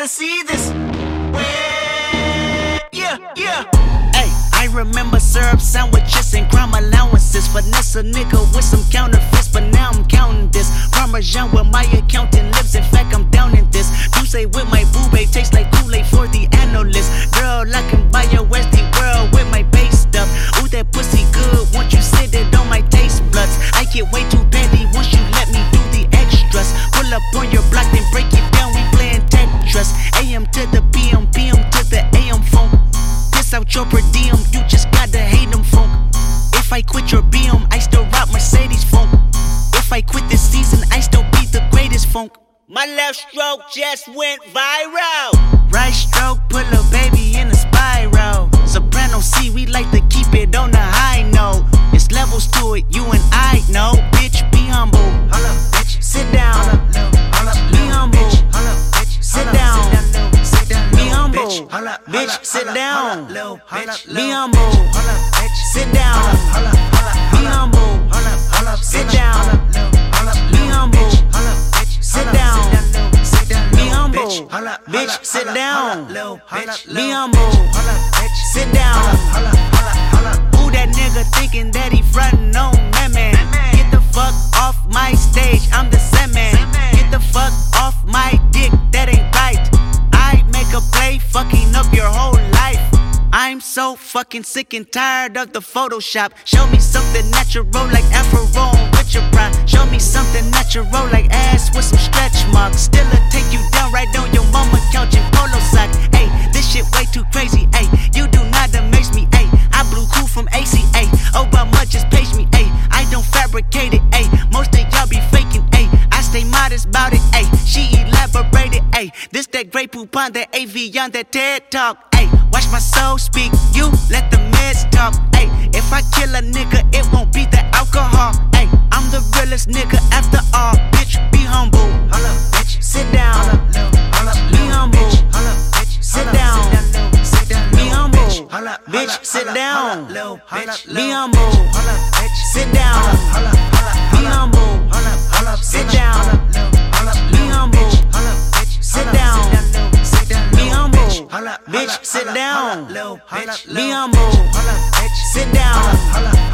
gotta see this. Yeah, yeah. Hey, I remember syrup sandwiches and crime allowances. Finesse a nigga with some counterfeits, but now I'm counting this. Parmesan where my accountant lives. In fact, I'm down in this. You say with my boo tastes like Kool-Aid for the analyst. Girl, I can buy your Westie to the PM, PM to the AM phone. Piss out your per diem, you just gotta hate them funk. If I quit your BM, I still rock Mercedes funk. If I quit this season, I still be the greatest funk. My left stroke just went viral. Right stroke, put a baby in a spiral. Soprano C, we like to keep it on the high note. It's levels to it, you and I know. Bitch, be humble. Bitch, sit down. Be humble. Sit down. Be humble. Sit down. Be humble. Sit down. Be humble. Bitch, sit down. Be humble. Sit down. Who that nigga thinking I'm so fucking sick and tired of the Photoshop. Show me something natural like Afro with your pride. Show me something natural like ass with some stretch marks. Still a take you down right on your mama couch in polo sock. Hey, this shit way too crazy. Hey, you do not amaze me. Hey, I blew cool from ACA. Obama just page me. Hey, I don't fabricate it. Hey, most of y'all be faking. Hey, I stay modest about it. Hey, she elaborated. Hey, this that great poop on that AV on that TED talk. Watch my soul speak. You let the meds talk. Hey, if I kill a nigga, it won't be the alcohol. Hey, I'm the realest nigga after all. Bitch, be humble. Sit down. Be humble. Sit down. Be humble. Bitch, sit down. Be humble. Sit down. Be humble. Bitch, sit down. Be humble. Sit down.